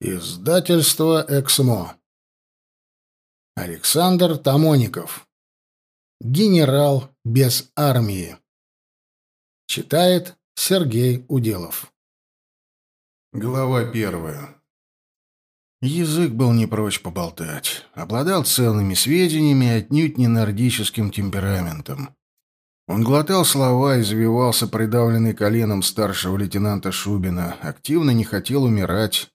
Издательство «Эксмо». Александр Тамоников. Генерал без армии. Читает Сергей Уделов. Глава первая. Язык был не прочь поболтать. Обладал ценными сведениями отнюдь не нордическим темпераментом. Он глотал слова, извивался придавленный коленом старшего лейтенанта Шубина, активно не хотел умирать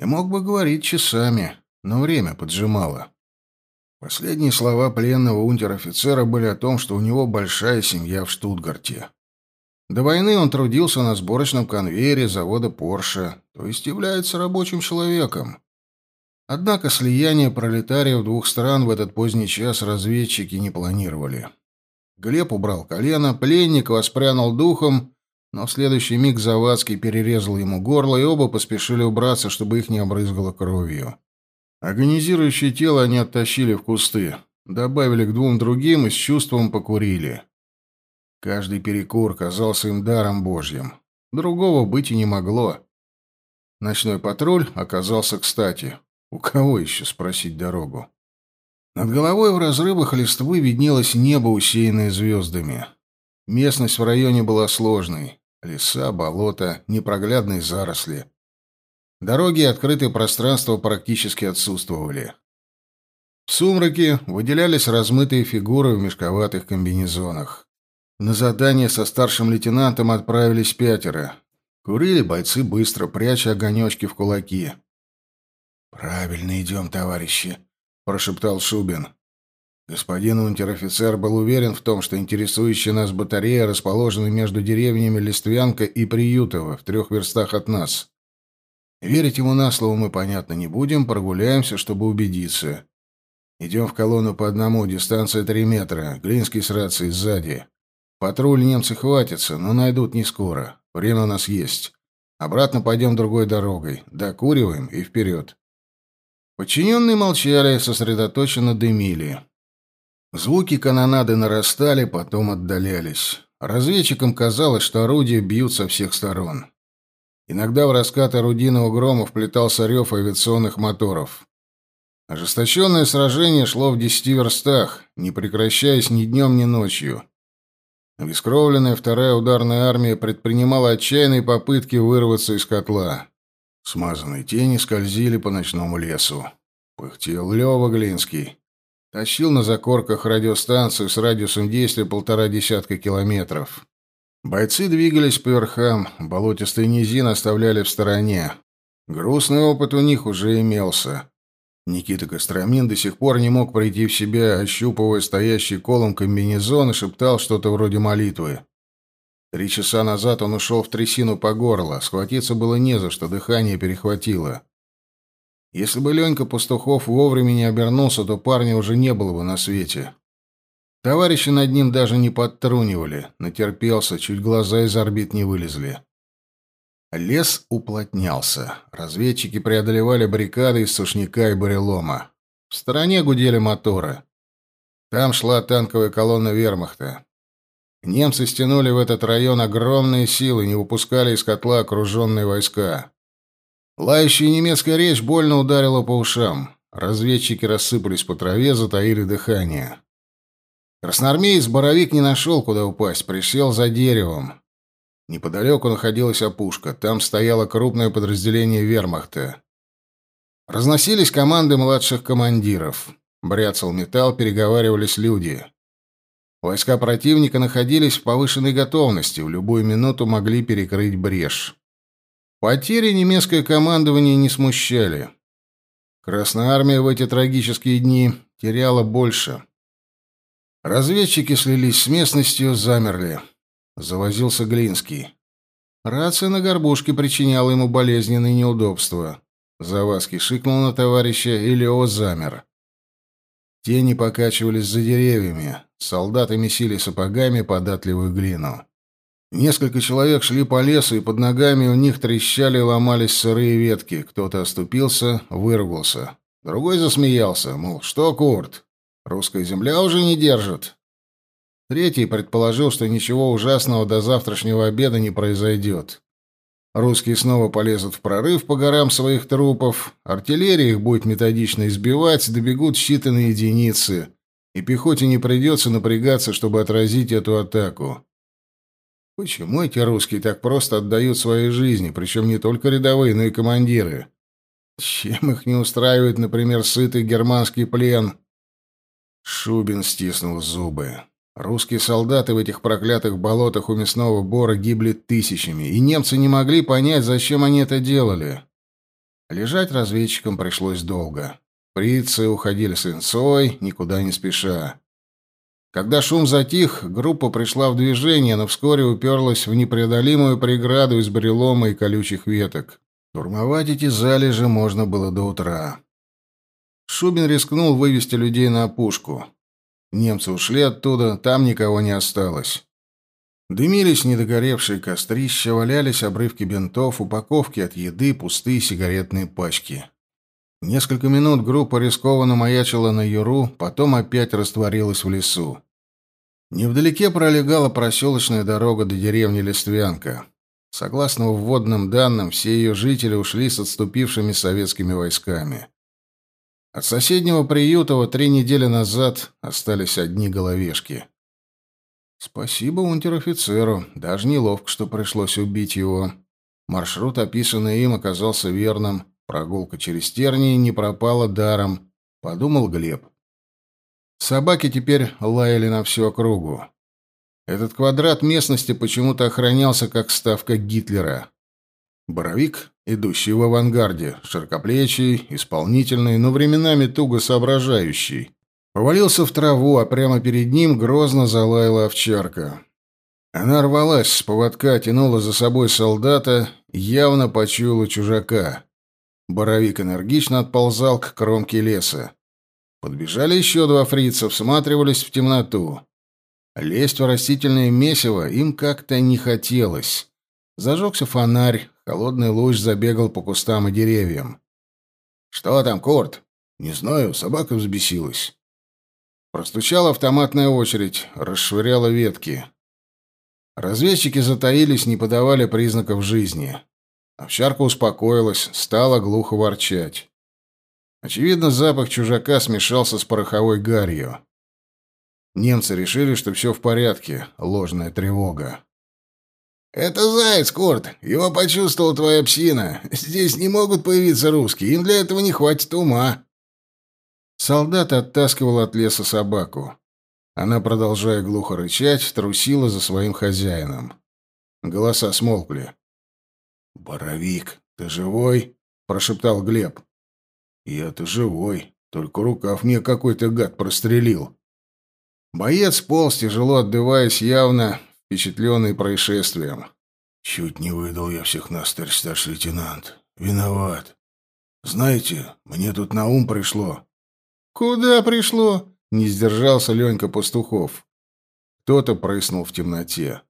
и мог бы говорить часами, но время поджимало. Последние слова пленного унтер-офицера были о том, что у него большая семья в Штутгарте. До войны он трудился на сборочном конвейере завода Порше, то есть является рабочим человеком. Однако слияние пролетариев двух стран в этот поздний час разведчики не планировали. Глеб убрал колено, пленник воспрянул духом но в следующий миг Завадский перерезал ему горло, и оба поспешили убраться, чтобы их не обрызгало кровью. Агонизирующее тело они оттащили в кусты, добавили к двум другим и с чувством покурили. Каждый перекур казался им даром божьим. Другого быть и не могло. Ночной патруль оказался кстати. У кого еще спросить дорогу? Над головой в разрывах листвы виднелось небо, усеянное звездами. Местность в районе была сложной. Леса, болота, непроглядные заросли. Дороги и открытые пространства практически отсутствовали. В сумраке выделялись размытые фигуры в мешковатых комбинезонах. На задание со старшим лейтенантом отправились пятеро. Курили бойцы быстро, пряча огонечки в кулаки. «Правильно идем, товарищи», — прошептал Шубин. Господин унтер-офицер был уверен в том, что интересующая нас батарея расположена между деревнями Листвянка и Приютово, в трех верстах от нас. Верить ему на слово мы, понятно, не будем, прогуляемся, чтобы убедиться. Идем в колонну по одному, дистанция три метра, Глинский с рацией сзади. Патруль немцы хватятся, но найдут не скоро. Время у нас есть. Обратно пойдем другой дорогой. Докуриваем и вперед. Подчиненные молчали, сосредоточенно дымили. Звуки канонады нарастали, потом отдалялись. Разведчикам казалось, что орудия бьют со всех сторон. Иногда в раскат орудийного грома вплетался рев авиационных моторов. Ожесточенное сражение шло в десяти верстах, не прекращаясь ни днем, ни ночью. Обескровленная вторая ударная армия предпринимала отчаянные попытки вырваться из котла. Смазанные тени скользили по ночному лесу. Пыхтел Лёва Глинский. Тащил на закорках радиостанцию с радиусом действия полтора десятка километров. Бойцы двигались по верхам, болотистые низины оставляли в стороне. Грустный опыт у них уже имелся. Никита Костромин до сих пор не мог прийти в себя, ощупывая стоящий колом комбинезон и шептал что-то вроде молитвы. Три часа назад он ушел в трясину по горло, схватиться было не за что, дыхание перехватило. Если бы Ленька Пастухов вовремя не обернулся, то парня уже не было бы на свете. Товарищи над ним даже не подтрунивали, натерпелся, чуть глаза из орбит не вылезли. Лес уплотнялся. Разведчики преодолевали баррикады из сушняка и бурелома. В стороне гудели моторы. Там шла танковая колонна вермахта. Немцы стянули в этот район огромные силы, не выпускали из котла окруженные войска. Лающая немецкая речь больно ударила по ушам. Разведчики рассыпались по траве, затаили дыхание. Красноармеец Боровик не нашел, куда упасть, присел за деревом. Неподалеку находилась опушка. Там стояло крупное подразделение вермахта. Разносились команды младших командиров. Бряцал металл, переговаривались люди. Войска противника находились в повышенной готовности, в любую минуту могли перекрыть брешь. Потери немецкое командование не смущали. Красная армия в эти трагические дни теряла больше. Разведчики слились с местностью, замерли. Завозился Глинский. Рация на горбушке причиняла ему болезненные неудобства. Завадский шикнул на товарища, и Лео замер. Тени покачивались за деревьями. Солдаты месили сапогами податливую глину. Несколько человек шли по лесу, и под ногами у них трещали и ломались сырые ветки. Кто-то оступился, выругался. Другой засмеялся, мол, что, Курт, русская земля уже не держит. Третий предположил, что ничего ужасного до завтрашнего обеда не произойдет. Русские снова полезут в прорыв по горам своих трупов, артиллерия их будет методично избивать, добегут считанные единицы, и пехоте не придется напрягаться, чтобы отразить эту атаку. Почему эти русские так просто отдают свои жизни, причем не только рядовые, но и командиры? Чем их не устраивает, например, сытый германский плен? Шубин стиснул зубы. Русские солдаты в этих проклятых болотах у мясного бора гибли тысячами, и немцы не могли понять, зачем они это делали. Лежать разведчикам пришлось долго. Фрицы уходили с инцой, никуда не спеша. Когда шум затих, группа пришла в движение, но вскоре уперлась в непреодолимую преграду из брелома и колючих веток. Турмовать эти залежи можно было до утра. Шубин рискнул вывести людей на опушку. Немцы ушли оттуда, там никого не осталось. Дымились недогоревшие кострища, валялись обрывки бинтов, упаковки от еды, пустые сигаретные пачки. Несколько минут группа рискованно маячила на юру, потом опять растворилась в лесу. Невдалеке пролегала проселочная дорога до деревни Листвянка. Согласно вводным данным, все ее жители ушли с отступившими советскими войсками. От соседнего приюта три недели назад остались одни головешки. Спасибо унтер-офицеру. Даже неловко, что пришлось убить его. Маршрут, описанный им, оказался верным. Прогулка через тернии не пропала даром, подумал Глеб. Собаки теперь лаяли на всю округу. Этот квадрат местности почему-то охранялся как ставка Гитлера. Боровик, идущий в авангарде, широкоплечий, исполнительный, но временами туго соображающий, повалился в траву, а прямо перед ним грозно залаяла овчарка. Она рвалась с поводка, тянула за собой солдата, явно почуяла чужака. Боровик энергично отползал к кромке леса. Подбежали еще два фрица, всматривались в темноту. Лезть в растительное месиво им как-то не хотелось. Зажегся фонарь, холодный луч забегал по кустам и деревьям. «Что там, Корт?» «Не знаю, собака взбесилась». Простучала автоматная очередь, расшвыряла ветки. Разведчики затаились, не подавали признаков жизни. Овчарка успокоилась, стала глухо ворчать. Очевидно, запах чужака смешался с пороховой гарью. Немцы решили, что все в порядке, ложная тревога. «Это заяц, Корт. Его почувствовала твоя псина. Здесь не могут появиться русские, им для этого не хватит ума». Солдат оттаскивал от леса собаку. Она, продолжая глухо рычать, трусила за своим хозяином. Голоса смолкли. «Боровик, ты живой?» — прошептал Глеб. «Я-то живой, только рукав мне какой-то гад прострелил». Боец полз, тяжело отдуваясь, явно впечатленный происшествием. «Чуть не выдал я всех нас, товарищ старший лейтенант. Виноват. Знаете, мне тут на ум пришло». «Куда пришло?» — не сдержался Ленька Пастухов. Кто-то прыснул в темноте.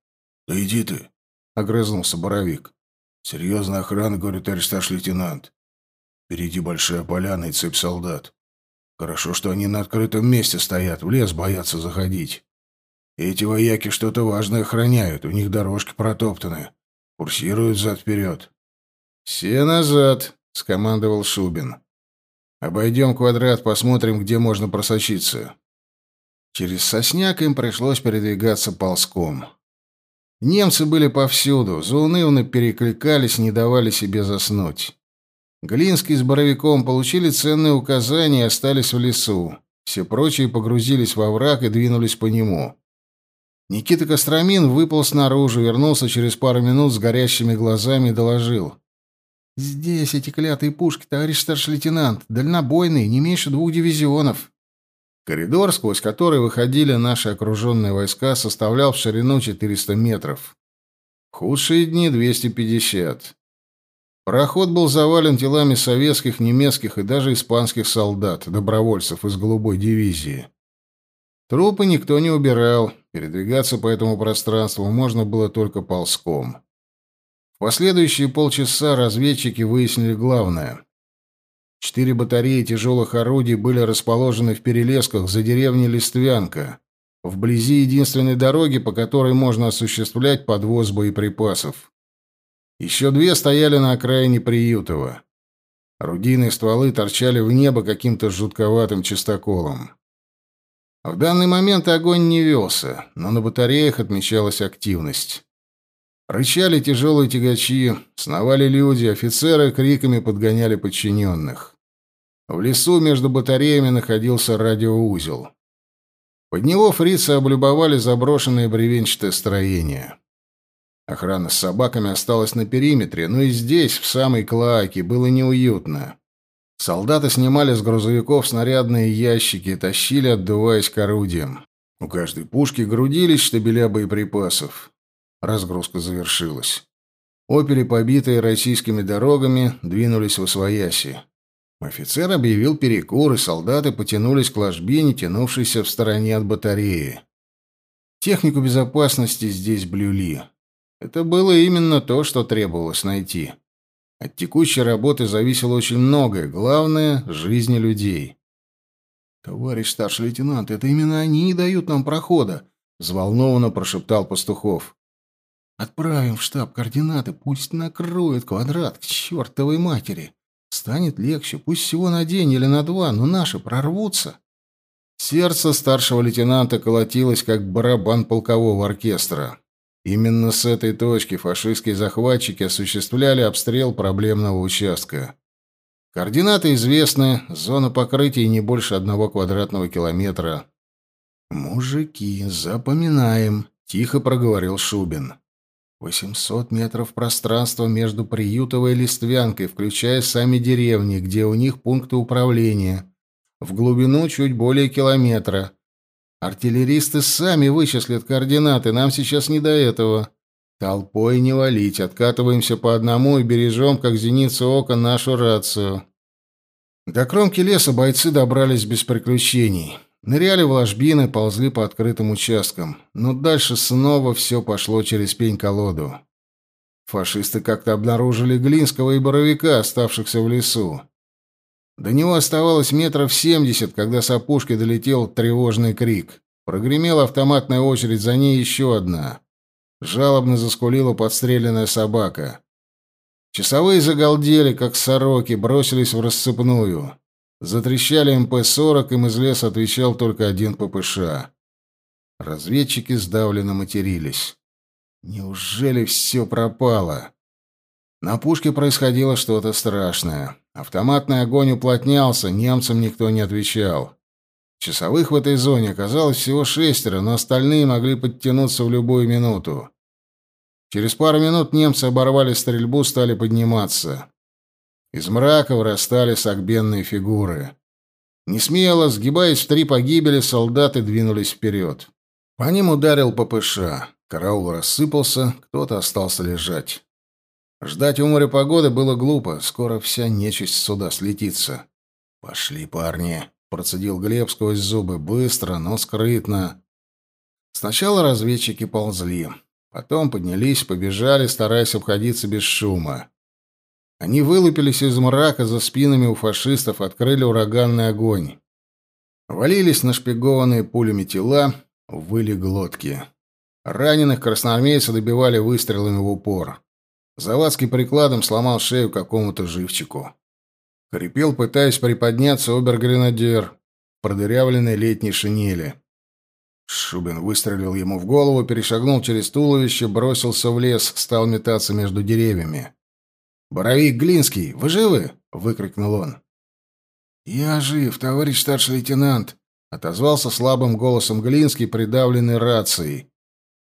«Да иди ты!» — огрызнулся Боровик. Серьезная охрана, говорит товарищ лейтенант. Впереди большая поляна и цепь солдат. Хорошо, что они на открытом месте стоят, в лес боятся заходить. Эти вояки что-то важное охраняют, у них дорожки протоптаны. Курсируют зад-вперед. «Все назад», — скомандовал Шубин. «Обойдем квадрат, посмотрим, где можно просочиться». Через сосняк им пришлось передвигаться ползком. Немцы были повсюду, заунывно перекликались, не давали себе заснуть. Глинский с Боровиком получили ценные указания и остались в лесу. Все прочие погрузились во враг и двинулись по нему. Никита Костромин выпал снаружи, вернулся через пару минут с горящими глазами и доложил. «Здесь эти клятые пушки, товарищ старший лейтенант, дальнобойные, не меньше двух дивизионов». Коридор, сквозь который выходили наши окруженные войска, составлял в ширину 400 метров. Худшие дни 250. Проход был завален телами советских, немецких и даже испанских солдат, добровольцев из голубой дивизии. Трупы никто не убирал, передвигаться по этому пространству можно было только ползком. В последующие полчаса разведчики выяснили главное. Четыре батареи тяжелых орудий были расположены в перелесках за деревней Листвянка, вблизи единственной дороги, по которой можно осуществлять подвоз боеприпасов. Еще две стояли на окраине Приютова. Орудийные стволы торчали в небо каким-то жутковатым чистоколом. В данный момент огонь не велся, но на батареях отмечалась активность. Рычали тяжелые тягачи, сновали люди, офицеры криками подгоняли подчиненных. В лесу между батареями находился радиоузел. Под него фрицы облюбовали заброшенное бревенчатое строение. Охрана с собаками осталась на периметре, но и здесь, в самой Клоаке, было неуютно. Солдаты снимали с грузовиков снарядные ящики и тащили, отдуваясь к орудиям. У каждой пушки грудились штабеля боеприпасов. Разгрузка завершилась. Опели, побитые российскими дорогами, двинулись в Освояси. Офицер объявил перекур, и солдаты потянулись к ложбине, тянувшейся в стороне от батареи. Технику безопасности здесь блюли. Это было именно то, что требовалось найти. От текущей работы зависело очень многое, главное — жизни людей. «Товарищ старший лейтенант, это именно они и дают нам прохода», — взволнованно прошептал Пастухов. «Отправим в штаб координаты, пусть накроют квадрат к чертовой матери. Станет легче, пусть всего на день или на два, но наши прорвутся». Сердце старшего лейтенанта колотилось, как барабан полкового оркестра. Именно с этой точки фашистские захватчики осуществляли обстрел проблемного участка. Координаты известны, зона покрытия не больше одного квадратного километра. «Мужики, запоминаем», — тихо проговорил Шубин. «Восемьсот метров пространства между Приютовой Листвянкой, включая сами деревни, где у них пункты управления. В глубину чуть более километра. Артиллеристы сами вычислят координаты, нам сейчас не до этого. Толпой не валить, откатываемся по одному и бережем, как зеницу ока, нашу рацию. До кромки леса бойцы добрались без приключений. Ныряли в ложбины, ползли по открытым участкам. Но дальше снова все пошло через пень-колоду. Фашисты как-то обнаружили Глинского и Боровика, оставшихся в лесу. До него оставалось метров семьдесят, когда с опушки долетел тревожный крик. Прогремела автоматная очередь, за ней еще одна. Жалобно заскулила подстреленная собака. Часовые загалдели, как сороки, бросились в рассыпную. Затрещали МП-40, им из леса отвечал только один ППШ. Разведчики сдавленно матерились. Неужели все пропало? На пушке происходило что-то страшное. Автоматный огонь уплотнялся, немцам никто не отвечал. Часовых в этой зоне оказалось всего шестеро, но остальные могли подтянуться в любую минуту. Через пару минут немцы оборвали стрельбу, стали подниматься. Из мрака вырастали согбенные фигуры. Несмело, сгибаясь в три погибели, солдаты двинулись вперед. По ним ударил ППШ. Караул рассыпался, кто-то остался лежать. Ждать у моря погоды было глупо, скоро вся нечисть сюда слетится. «Пошли, парни», — процедил Глеб сквозь зубы, быстро, но скрытно. Сначала разведчики ползли, потом поднялись, побежали, стараясь обходиться без шума. Они вылупились из мрака за спинами у фашистов, открыли ураганный огонь. Валились нашпигованные пулями тела, выли глотки. Раненых красноармейцы добивали выстрелами в упор. Завадский прикладом сломал шею какому-то живчику. Хрипел, пытаясь приподняться, обер-гренадер продырявленной летней шинели. Шубин выстрелил ему в голову, перешагнул через туловище, бросился в лес, стал метаться между деревьями. «Боровик Глинский, вы живы?» — выкрикнул он. «Я жив, товарищ старший лейтенант», — отозвался слабым голосом Глинский, придавленный рацией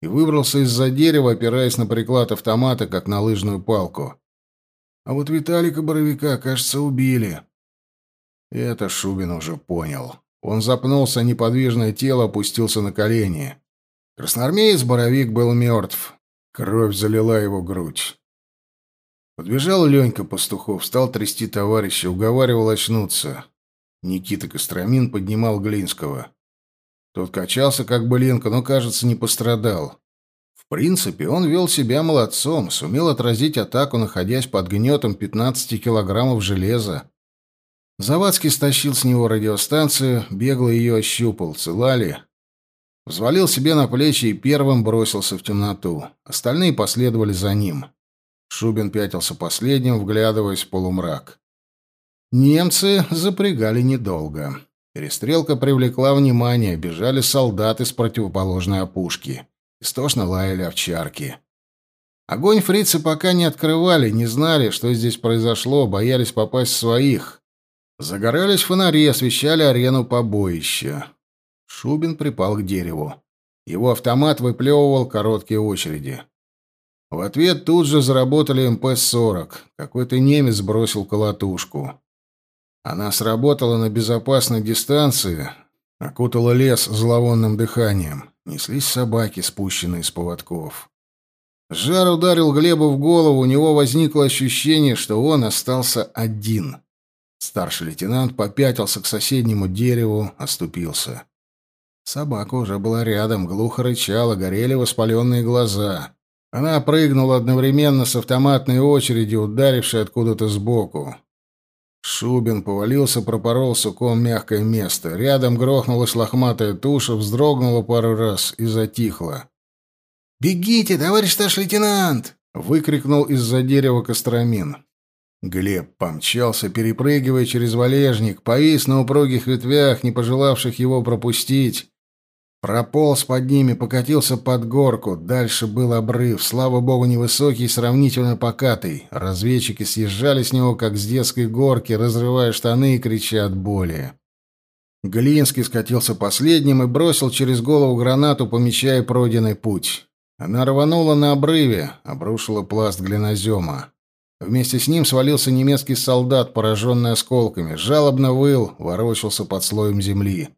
и выбрался из-за дерева, опираясь на приклад автомата, как на лыжную палку. А вот Виталика Боровика, кажется, убили. Это Шубин уже понял. Он запнулся, неподвижное тело опустился на колени. Красноармеец Боровик был мертв. Кровь залила его грудь. Подбежал Ленька Пастухов, стал трясти товарища, уговаривал очнуться. Никита Костромин поднимал Глинского. Тот качался, как былинка, но, кажется, не пострадал. В принципе, он вел себя молодцом, сумел отразить атаку, находясь под гнетом 15 килограммов железа. Завадский стащил с него радиостанцию, бегло ее ощупал, цела ли. Взвалил себе на плечи и первым бросился в темноту. Остальные последовали за ним. Шубин пятился последним, вглядываясь в полумрак. Немцы запрягали недолго. Перестрелка привлекла внимание, бежали солдаты с противоположной опушки. Истошно лаяли овчарки. Огонь фрицы пока не открывали, не знали, что здесь произошло, боялись попасть в своих. Загорались фонари, освещали арену побоища. Шубин припал к дереву. Его автомат выплевывал короткие очереди. В ответ тут же заработали МП-40. Какой-то немец бросил колотушку. Она сработала на безопасной дистанции, окутала лес зловонным дыханием. Неслись собаки, спущенные с поводков. Жар ударил Глебу в голову, у него возникло ощущение, что он остался один. Старший лейтенант попятился к соседнему дереву, оступился. Собака уже была рядом, глухо рычала, горели воспаленные глаза. Она прыгнула одновременно с автоматной очередью, ударившей откуда-то сбоку. Шубин повалился, пропорол суком мягкое место. Рядом грохнулась лохматая туша, вздрогнула пару раз и затихла. «Бегите, товарищ старший лейтенант!» — выкрикнул из-за дерева Костромин. Глеб помчался, перепрыгивая через валежник, повис на упругих ветвях, не пожелавших его пропустить. Прополз под ними, покатился под горку. Дальше был обрыв, слава богу, невысокий и сравнительно покатый. Разведчики съезжали с него, как с детской горки, разрывая штаны и крича от боли. Глинский скатился последним и бросил через голову гранату, помечая пройденный путь. Она рванула на обрыве, обрушила пласт глинозема. Вместе с ним свалился немецкий солдат, пораженный осколками, жалобно выл, ворочался под слоем земли.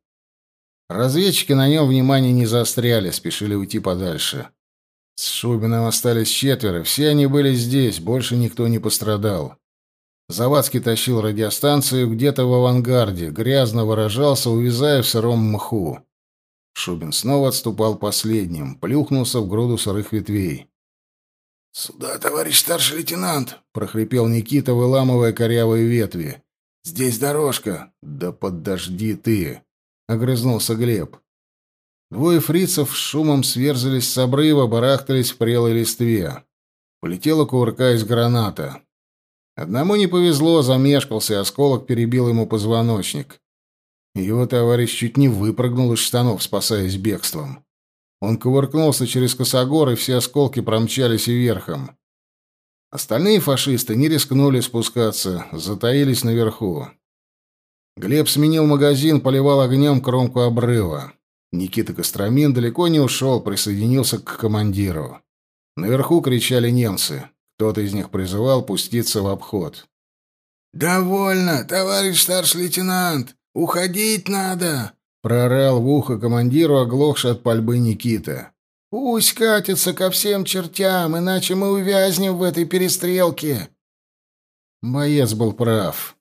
Разведчики на нем внимания не заостряли, спешили уйти подальше. С Шубиным остались четверо, все они были здесь, больше никто не пострадал. Завадский тащил радиостанцию где-то в авангарде, грязно выражался, увязая в сыром мху. Шубин снова отступал последним, плюхнулся в груду сырых ветвей. «Сюда, товарищ старший лейтенант!» — прохрипел Никита, выламывая корявые ветви. «Здесь дорожка!» «Да подожди ты!» Огрызнулся Глеб. Двое фрицев шумом сверзались с обрыва, барахтались в прелой листве. Полетела, кувыркаясь, граната. Одному не повезло, замешкался, и осколок перебил ему позвоночник. Его товарищ чуть не выпрыгнул из штанов, спасаясь бегством. Он кувыркнулся через косогор, и все осколки промчались вверхом. Остальные фашисты не рискнули спускаться, затаились наверху. Глеб сменил магазин, поливал огнем кромку обрыва. Никита Костромин далеко не ушел, присоединился к командиру. Наверху кричали немцы. Кто-то из них призывал пуститься в обход. «Довольно, товарищ старший лейтенант! Уходить надо!» Прорал в ухо командиру, оглохший от пальбы Никита. «Пусть катится ко всем чертям, иначе мы увязнем в этой перестрелке!» Боец был прав.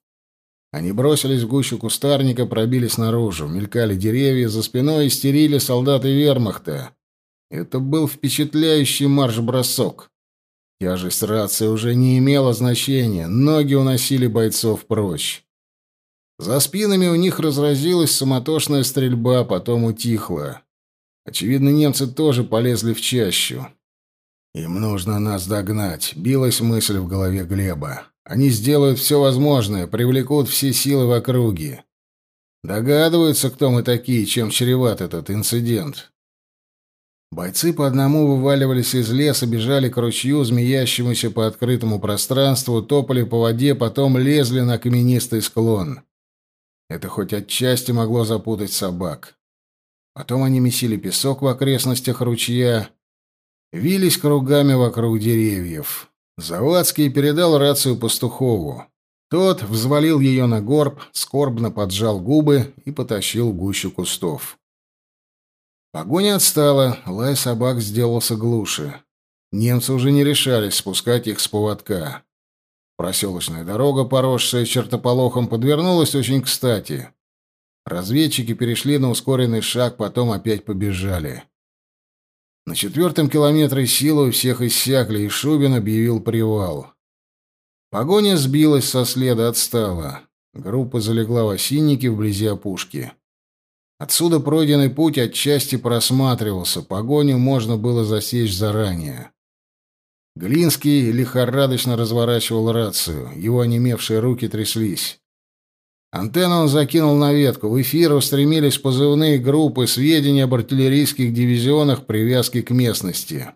Они бросились в гущу кустарника, пробились наружу, мелькали деревья, за спиной истерили солдаты вермахта. Это был впечатляющий марш-бросок. Тяжесть рации уже не имела значения, ноги уносили бойцов прочь. За спинами у них разразилась суматошная стрельба, потом утихла. Очевидно, немцы тоже полезли в чащу. «Им нужно нас догнать», — билась мысль в голове Глеба. Они сделают все возможное, привлекут все силы в округе. Догадываются, кто мы такие, чем чреват этот инцидент. Бойцы по одному вываливались из леса, бежали к ручью, змеящемуся по открытому пространству, топали по воде, потом лезли на каменистый склон. Это хоть отчасти могло запутать собак. Потом они месили песок в окрестностях ручья, вились кругами вокруг деревьев. Завадский передал рацию Пастухову. Тот взвалил ее на горб, скорбно поджал губы и потащил гущу кустов. Погоня отстала, лай собак сделался глуше. Немцы уже не решались спускать их с поводка. Проселочная дорога, поросшая чертополохом, подвернулась очень кстати. Разведчики перешли на ускоренный шаг, потом опять побежали. На четвертом километре силы у всех иссякли, и Шубин объявил привал. Погоня сбилась со следа, отстала. Группа залегла в осиннике вблизи опушки. Отсюда пройденный путь отчасти просматривался, погоню можно было засечь заранее. Глинский лихорадочно разворачивал рацию. Его онемевшие руки тряслись. Антенну он закинул на ветку. В эфир устремились позывные группы сведения об артиллерийских дивизионах привязки к местности.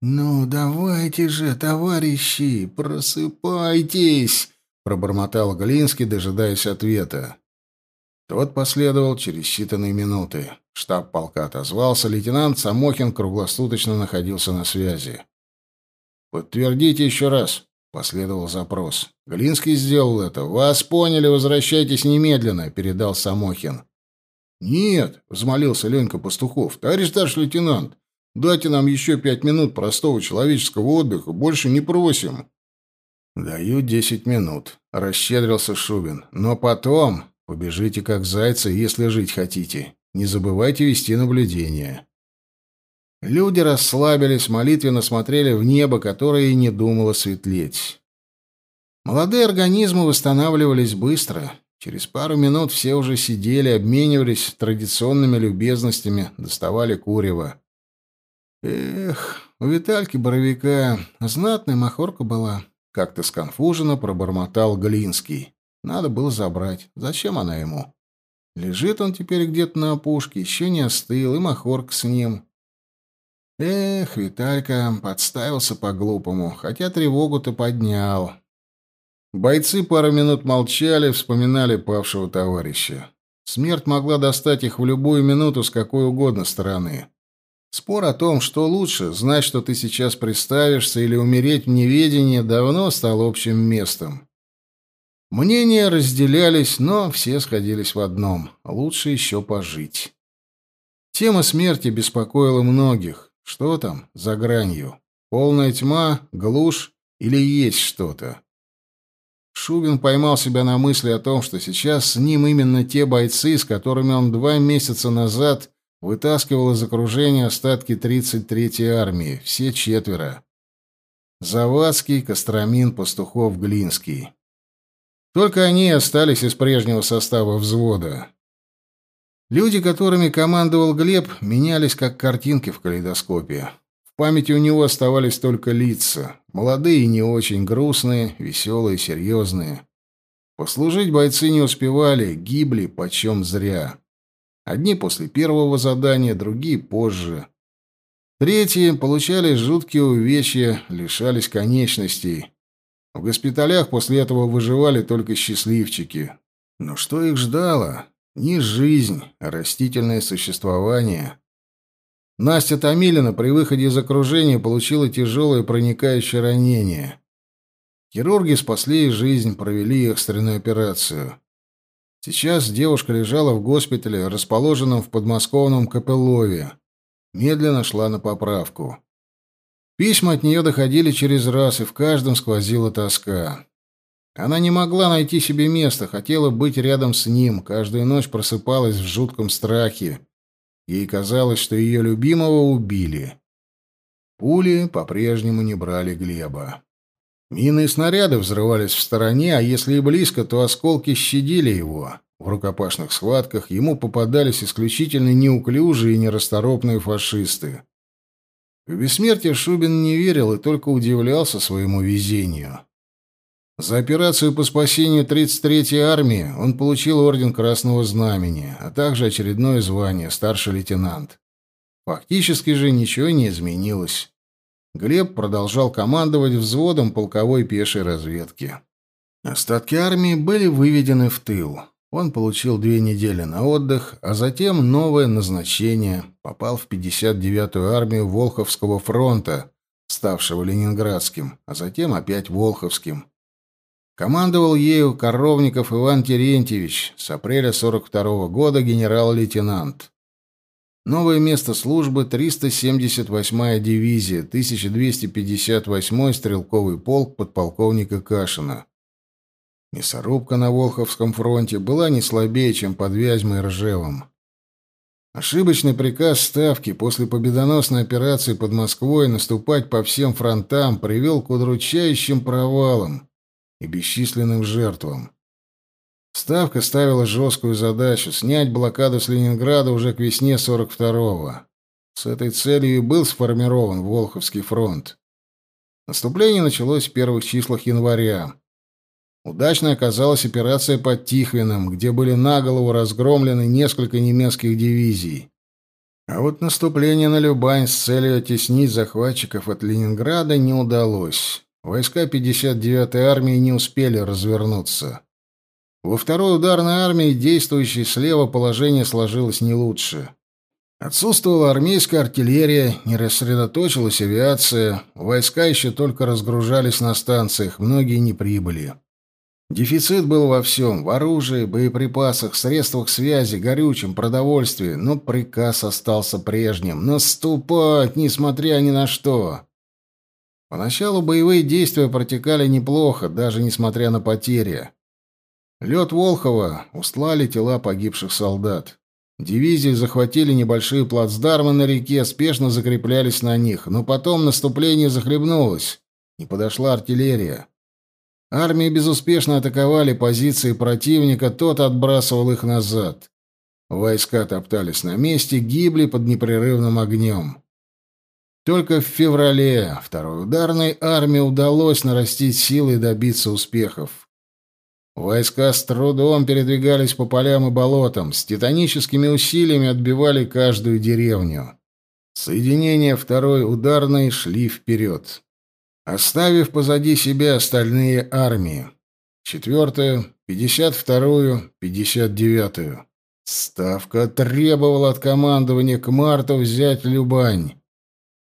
«Ну, давайте же, товарищи, просыпайтесь!» — пробормотал Глинский, дожидаясь ответа. Тот последовал через считанные минуты. Штаб полка отозвался, лейтенант Самохин круглосуточно находился на связи. «Подтвердите еще раз», — последовал запрос. «Глинский сделал это. Вас поняли, возвращайтесь немедленно», — передал Самохин. «Нет», — взмолился Ленька Пастухов, — «товарищ старший лейтенант, дайте нам еще пять минут простого человеческого отдыха, больше не просим». «Даю десять минут», — расщедрился Шубин. «Но потом побежите как зайцы, если жить хотите. Не забывайте вести наблюдение». Люди расслабились, молитвенно смотрели в небо, которое и не думало светлеть. Молодые организмы восстанавливались быстро. Через пару минут все уже сидели, обменивались традиционными любезностями, доставали курево. Эх, у Витальки Боровика знатная махорка была. Как-то сконфуженно пробормотал Глинский. Надо было забрать. Зачем она ему? Лежит он теперь где-то на опушке, еще не остыл, и махорка с ним. Эх, Виталька подставился по-глупому, хотя тревогу-то поднял. Бойцы пару минут молчали, вспоминали павшего товарища. Смерть могла достать их в любую минуту с какой угодно стороны. Спор о том, что лучше, знать, что ты сейчас представишься, или умереть в неведении, давно стал общим местом. Мнения разделялись, но все сходились в одном — лучше еще пожить. Тема смерти беспокоила многих. Что там за гранью? Полная тьма, глушь или есть что-то? Шубин поймал себя на мысли о том, что сейчас с ним именно те бойцы, с которыми он два месяца назад вытаскивал из окружения остатки 33-й армии, все четверо. Завадский, Костромин, Пастухов, Глинский. Только они остались из прежнего состава взвода. Люди, которыми командовал Глеб, менялись как картинки в калейдоскопе. В памяти у него оставались только лица. Молодые и не очень грустные, веселые, серьезные. Послужить бойцы не успевали, гибли почем зря. Одни после первого задания, другие позже. Третьи получали жуткие увечья, лишались конечностей. В госпиталях после этого выживали только счастливчики. Но что их ждало? Не жизнь, а растительное существование. Настя Томилина при выходе из окружения получила тяжелое проникающее ранение. Хирурги спасли ей жизнь, провели экстренную операцию. Сейчас девушка лежала в госпитале, расположенном в подмосковном Копылове. Медленно шла на поправку. Письма от нее доходили через раз, и в каждом сквозила тоска. Она не могла найти себе места, хотела быть рядом с ним, каждую ночь просыпалась в жутком страхе. Ей казалось, что ее любимого убили. Пули по-прежнему не брали Глеба. Мины и снаряды взрывались в стороне, а если и близко, то осколки щадили его. В рукопашных схватках ему попадались исключительно неуклюжие и нерасторопные фашисты. В бессмертие Шубин не верил и только удивлялся своему везению. За операцию по спасению 33-й армии он получил орден Красного Знамени, а также очередное звание старший лейтенант. Фактически же ничего не изменилось. Глеб продолжал командовать взводом полковой пешей разведки. Остатки армии были выведены в тыл. Он получил две недели на отдых, а затем новое назначение. Попал в 59-ю армию Волховского фронта, ставшего Ленинградским, а затем опять Волховским. Командовал ею Коровников Иван Терентьевич, с апреля 42 -го года генерал-лейтенант. Новое место службы 378-я дивизия, 1258-й стрелковый полк подполковника Кашина. Мясорубка на Волховском фронте была не слабее, чем под Вязьмой Ржевом. Ошибочный приказ Ставки после победоносной операции под Москвой наступать по всем фронтам привел к удручающим провалам и бесчисленным жертвам. Ставка ставила жесткую задачу — снять блокаду с Ленинграда уже к весне 42-го. С этой целью и был сформирован Волховский фронт. Наступление началось в первых числах января. Удачной оказалась операция под Тихвином, где были на голову разгромлены несколько немецких дивизий. А вот наступление на Любань с целью оттеснить захватчиков от Ленинграда не удалось. Войска 59-й армии не успели развернуться. Во второй ударной армии, действующей слева, положение сложилось не лучше. Отсутствовала армейская артиллерия, не рассредоточилась авиация, войска еще только разгружались на станциях, многие не прибыли. Дефицит был во всем — в оружии, боеприпасах, средствах связи, горючем, продовольствии, но приказ остался прежним — наступать, несмотря ни на что. Поначалу боевые действия протекали неплохо, даже несмотря на потери. Лед Волхова устлали тела погибших солдат. Дивизии захватили небольшие плацдармы на реке, спешно закреплялись на них, но потом наступление захлебнулось. Не подошла артиллерия. Армии безуспешно атаковали позиции противника, тот отбрасывал их назад. Войска топтались на месте, гибли под непрерывным огнем. Только в феврале второй ударной армии удалось нарастить силы и добиться успехов. Войска с трудом передвигались по полям и болотам, с титаническими усилиями отбивали каждую деревню. Соединения второй ударной шли вперед оставив позади себя остальные армии. Четвертую, пятьдесят вторую, пятьдесят девятую. Ставка требовала от командования к марту взять Любань.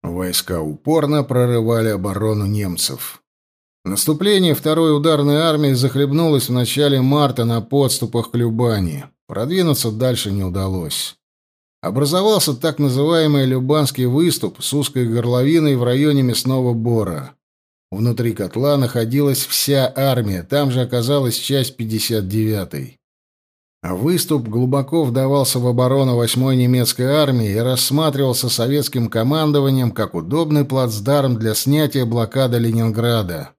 Войска упорно прорывали оборону немцев. Наступление второй ударной армии захлебнулось в начале марта на подступах к Любани. Продвинуться дальше не удалось. Образовался так называемый Любанский выступ с узкой горловиной в районе Мясного Бора. Внутри котла находилась вся армия, там же оказалась часть 59-й. А выступ глубоко вдавался в оборону 8-й немецкой армии и рассматривался советским командованием как удобный плацдарм для снятия блокады Ленинграда.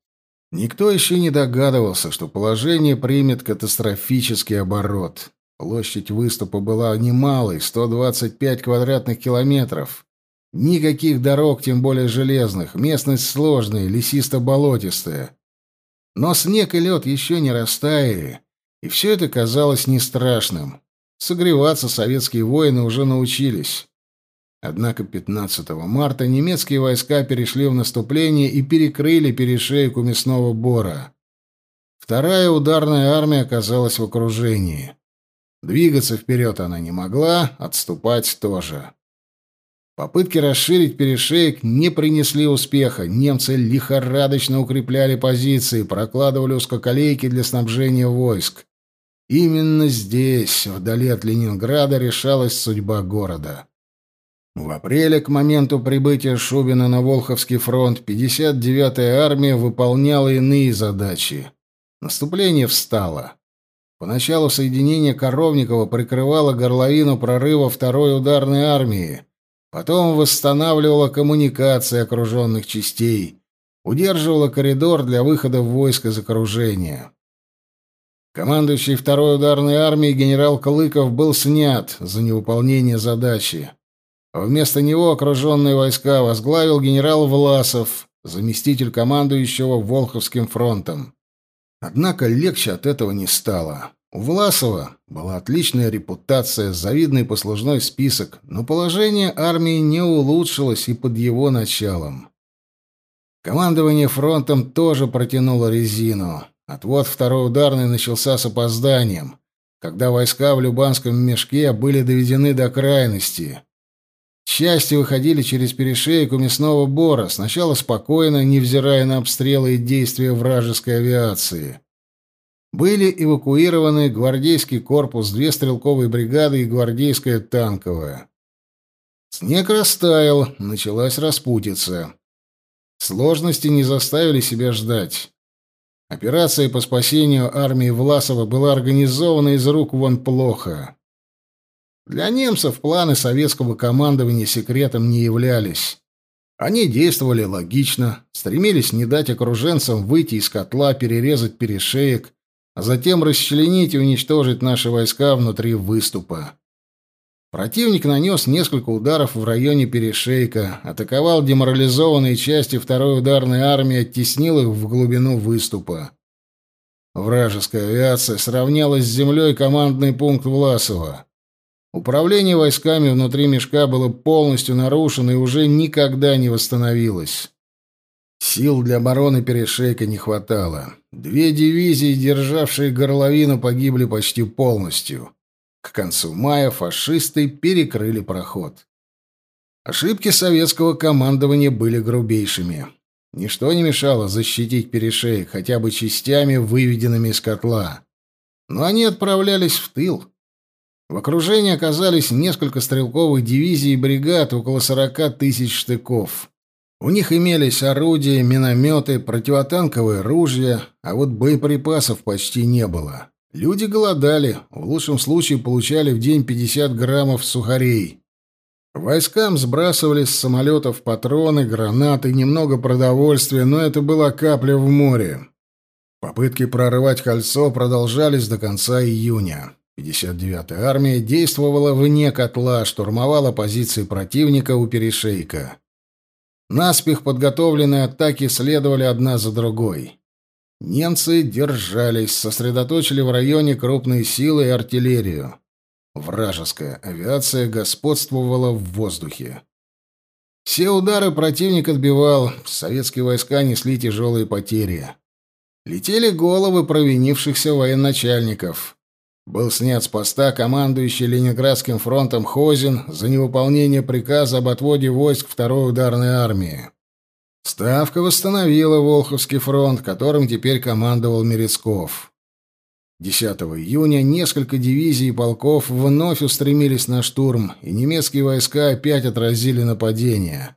Никто еще не догадывался, что положение примет катастрофический оборот. Площадь выступа была немалой — 125 квадратных километров. Никаких дорог, тем более железных. Местность сложная, лесисто-болотистая. Но снег и лед еще не растаяли, и все это казалось не страшным. Согреваться советские воины уже научились. Однако 15 марта немецкие войска перешли в наступление и перекрыли перешейку мясного бора. Вторая ударная армия оказалась в окружении. Двигаться вперед она не могла, отступать тоже. Попытки расширить перешеек не принесли успеха. Немцы лихорадочно укрепляли позиции, прокладывали узкоколейки для снабжения войск. Именно здесь, вдали от Ленинграда, решалась судьба города. В апреле, к моменту прибытия Шубина на Волховский фронт, 59-я армия выполняла иные задачи. Наступление встало. Поначалу соединение Коровникова прикрывало горловину прорыва второй ударной армии, Потом восстанавливала коммуникации окруженных частей, удерживала коридор для выхода войск из окружения. Командующий второй ударной армией генерал Клыков был снят за невыполнение задачи. Вместо него окруженные войска возглавил генерал Власов, заместитель командующего Волховским фронтом. Однако легче от этого не стало. У Власова была отличная репутация, завидный послужной список, но положение армии не улучшилось и под его началом. Командование фронтом тоже протянуло резину. Отвод второй ударный начался с опозданием, когда войска в Любанском мешке были доведены до крайности. Части выходили через перешейку мясного бора, сначала спокойно, невзирая на обстрелы и действия вражеской авиации были эвакуированы гвардейский корпус, две стрелковые бригады и гвардейская танковая. Снег растаял, началась распутица. Сложности не заставили себя ждать. Операция по спасению армии Власова была организована из рук вон плохо. Для немцев планы советского командования секретом не являлись. Они действовали логично, стремились не дать окруженцам выйти из котла, перерезать перешеек, а затем расчленить и уничтожить наши войска внутри выступа. Противник нанес несколько ударов в районе перешейка, атаковал деморализованные части второй ударной армии, оттеснил их в глубину выступа. Вражеская авиация сравнялась с землей командный пункт Власова. Управление войсками внутри мешка было полностью нарушено и уже никогда не восстановилось. Сил для обороны перешейка не хватало. Две дивизии, державшие горловину, погибли почти полностью. К концу мая фашисты перекрыли проход. Ошибки советского командования были грубейшими. Ничто не мешало защитить перешеек хотя бы частями, выведенными из котла. Но они отправлялись в тыл. В окружении оказались несколько стрелковых дивизий и бригад, около сорока тысяч штыков. У них имелись орудия, минометы, противотанковые ружья, а вот боеприпасов почти не было. Люди голодали, в лучшем случае получали в день 50 граммов сухарей. Войскам сбрасывали с самолетов патроны, гранаты, немного продовольствия, но это была капля в море. Попытки прорывать кольцо продолжались до конца июня. 59-я армия действовала вне котла, штурмовала позиции противника у перешейка. Наспех подготовленные атаки следовали одна за другой. Немцы держались, сосредоточили в районе крупные силы и артиллерию. Вражеская авиация господствовала в воздухе. Все удары противник отбивал, советские войска несли тяжелые потери. Летели головы провинившихся военачальников. Был снят с поста командующий Ленинградским фронтом Хозин за невыполнение приказа об отводе войск второй ударной армии. Ставка восстановила Волховский фронт, которым теперь командовал Мерецков. 10 июня несколько дивизий и полков вновь устремились на штурм, и немецкие войска опять отразили нападение.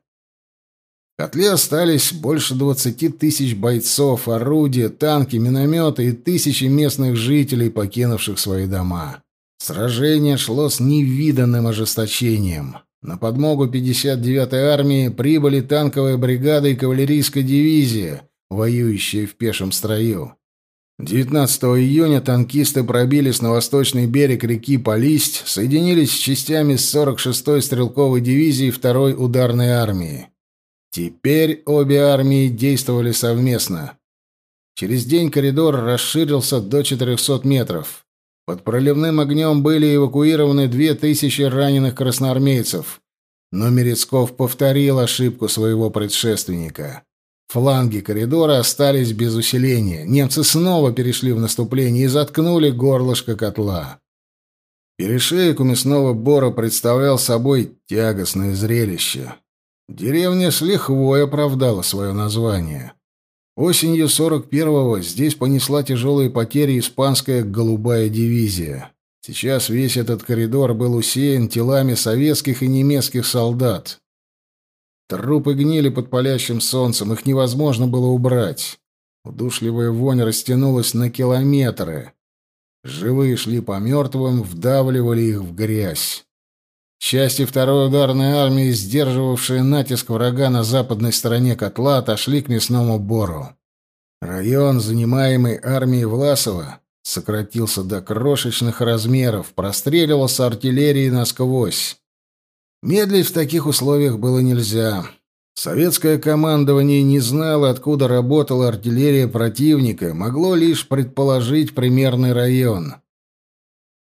В котле остались больше 20 тысяч бойцов, орудия, танки, минометы и тысячи местных жителей, покинувших свои дома. Сражение шло с невиданным ожесточением. На подмогу 59-й армии прибыли танковая бригада и кавалерийская дивизия, воюющие в пешем строю. 19 июня танкисты пробились на восточный берег реки Полисть, соединились с частями 46-й стрелковой дивизии 2-й ударной армии. Теперь обе армии действовали совместно. Через день коридор расширился до 400 метров. Под проливным огнем были эвакуированы две тысячи раненых красноармейцев. Но Мерецков повторил ошибку своего предшественника. Фланги коридора остались без усиления. Немцы снова перешли в наступление и заткнули горлышко котла. Перешеек у мясного бора представлял собой тягостное зрелище. Деревня с лихвой оправдала свое название. Осенью 41-го здесь понесла тяжелые потери испанская «голубая дивизия». Сейчас весь этот коридор был усеян телами советских и немецких солдат. Трупы гнили под палящим солнцем, их невозможно было убрать. Удушливая вонь растянулась на километры. Живые шли по мертвым, вдавливали их в грязь. Части второй ударной армии, сдерживавшие натиск врага на западной стороне котла, отошли к мясному бору. Район, занимаемый армией Власова, сократился до крошечных размеров, простреливался артиллерией насквозь. Медлить в таких условиях было нельзя. Советское командование не знало, откуда работала артиллерия противника, могло лишь предположить примерный район.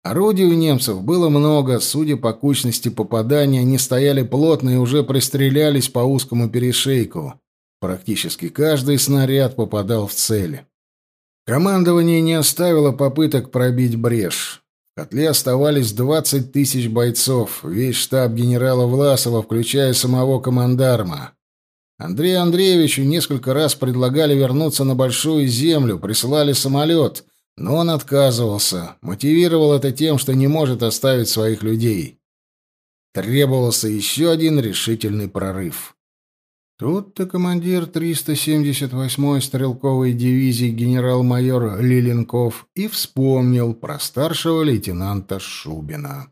Орудий у немцев было много, судя по кучности попадания, они стояли плотно и уже пристрелялись по узкому перешейку. Практически каждый снаряд попадал в цель. Командование не оставило попыток пробить брешь. В котле оставались 20 тысяч бойцов, весь штаб генерала Власова, включая самого командарма. Андрею Андреевичу несколько раз предлагали вернуться на Большую Землю, присылали самолет — но он отказывался, мотивировал это тем, что не может оставить своих людей. Требовался еще один решительный прорыв. Тут-то командир 378-й стрелковой дивизии генерал-майор Лиленков и вспомнил про старшего лейтенанта Шубина.